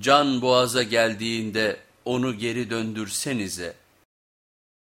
Can boğaza geldiğinde onu geri döndürsenize.''